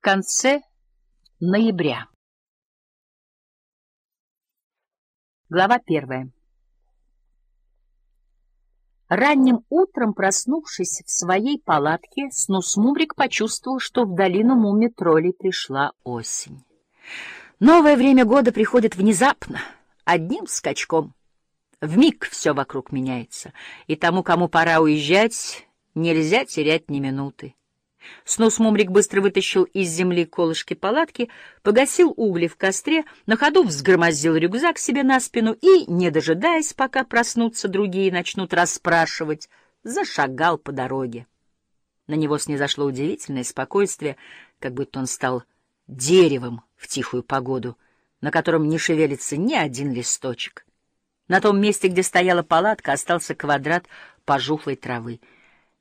в конце ноября. Глава первая. Ранним утром, проснувшись в своей палатке, Снусмумрик почувствовал, что в долину муми-троллей пришла осень. Новое время года приходит внезапно, одним скачком. В миг все вокруг меняется, и тому, кому пора уезжать, нельзя терять ни минуты. Снус Мумрик быстро вытащил из земли колышки палатки, погасил угли в костре, на ходу взгромоздил рюкзак себе на спину и, не дожидаясь, пока проснутся другие и начнут расспрашивать, зашагал по дороге. На него снизошло удивительное спокойствие, как будто он стал деревом в тихую погоду, на котором не шевелится ни один листочек. На том месте, где стояла палатка, остался квадрат пожухлой травы.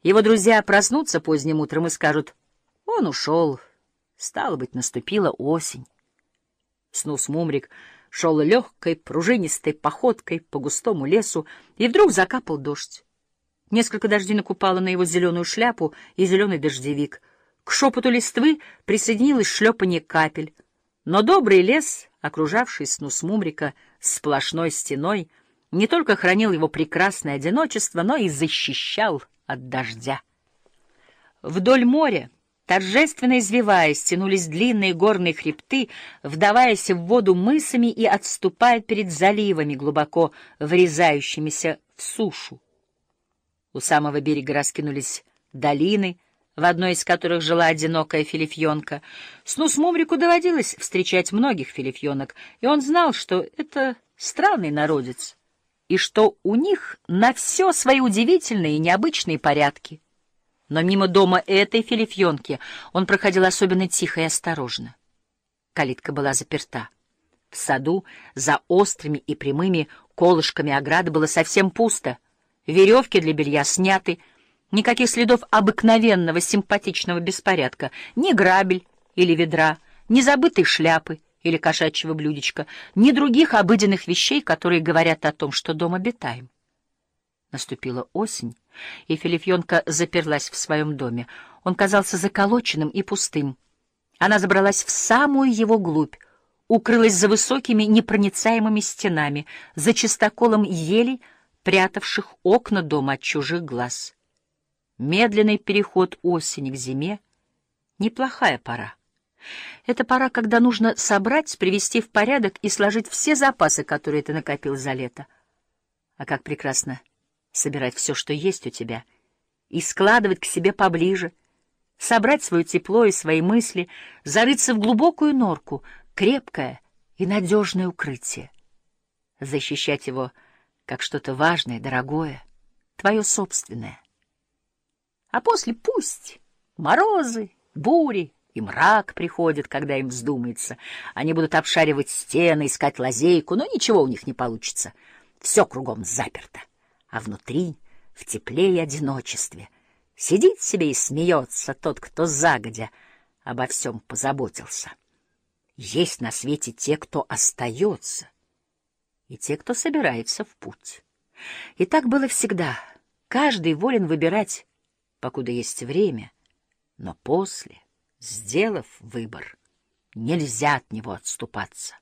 Его друзья проснутся поздним утром и скажут, он ушел, стало быть, наступила осень. Снус Мумрик шел легкой, пружинистой походкой по густому лесу, и вдруг закапал дождь. Несколько дождинок упало на его зеленую шляпу и зеленый дождевик. К шепоту листвы присоединилось шлепанье капель. Но добрый лес, окружавший Снус Мумрика сплошной стеной, не только хранил его прекрасное одиночество, но и защищал от дождя. Вдоль моря, торжественно извиваясь, тянулись длинные горные хребты, вдаваясь в воду мысами и отступая перед заливами, глубоко врезающимися в сушу. У самого берега раскинулись долины, в одной из которых жила одинокая филифьонка. Снус Мумрику доводилось встречать многих филифьонок, и он знал, что это странный народец и что у них на все свои удивительные и необычные порядки. Но мимо дома этой филифьонки он проходил особенно тихо и осторожно. Калитка была заперта. В саду за острыми и прямыми колышками ограды было совсем пусто. Веревки для белья сняты, никаких следов обыкновенного симпатичного беспорядка, ни грабель или ведра, ни забытой шляпы, или кошачьего блюдечка, ни других обыденных вещей, которые говорят о том, что дом обитаем. Наступила осень, и Филифьонка заперлась в своем доме. Он казался заколоченным и пустым. Она забралась в самую его глубь, укрылась за высокими непроницаемыми стенами, за чистоколом елей, прятавших окна дома от чужих глаз. Медленный переход осени к зиме — неплохая пора. Это пора, когда нужно собрать, привести в порядок и сложить все запасы, которые ты накопил за лето. А как прекрасно собирать все, что есть у тебя, и складывать к себе поближе, собрать свое тепло и свои мысли, зарыться в глубокую норку, крепкое и надежное укрытие, защищать его как что-то важное, дорогое, твое собственное. А после пусть морозы, бури, и мрак приходит, когда им вздумается. Они будут обшаривать стены, искать лазейку, но ничего у них не получится. Все кругом заперто. А внутри, в тепле и одиночестве, сидит себе и смеется тот, кто загодя обо всем позаботился. Есть на свете те, кто остается, и те, кто собирается в путь. И так было всегда. Каждый волен выбирать, покуда есть время, но после — Сделав выбор, нельзя от него отступаться.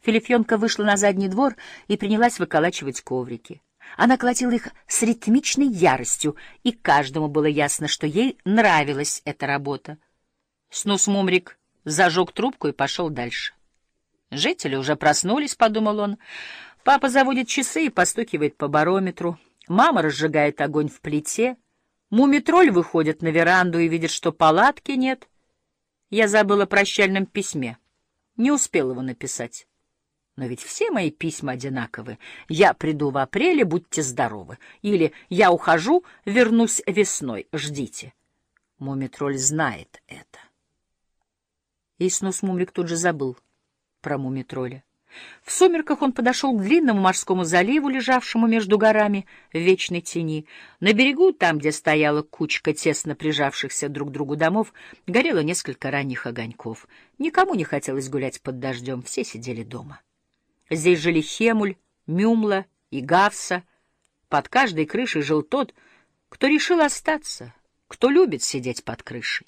Филифьонка вышла на задний двор и принялась выколачивать коврики. Она колотила их с ритмичной яростью, и каждому было ясно, что ей нравилась эта работа. Снус Мумрик зажег трубку и пошел дальше. Жители уже проснулись, — подумал он. Папа заводит часы и постукивает по барометру. Мама разжигает огонь в плите — Мумитроль выходит на веранду и видит, что палатки нет. Я забыла о прощальном письме. Не успел его написать. Но ведь все мои письма одинаковы. Я приду в апреле, будьте здоровы. Или я ухожу, вернусь весной, ждите. Мумитроль знает это. Иснус Мумрик тут же забыл про Мумитроля. В сумерках он подошел к длинному морскому заливу, лежавшему между горами в вечной тени. На берегу, там, где стояла кучка тесно прижавшихся друг к другу домов, горело несколько ранних огоньков. Никому не хотелось гулять под дождем, все сидели дома. Здесь жили Хемуль, Мюмла и Гавса. Под каждой крышей жил тот, кто решил остаться, кто любит сидеть под крышей.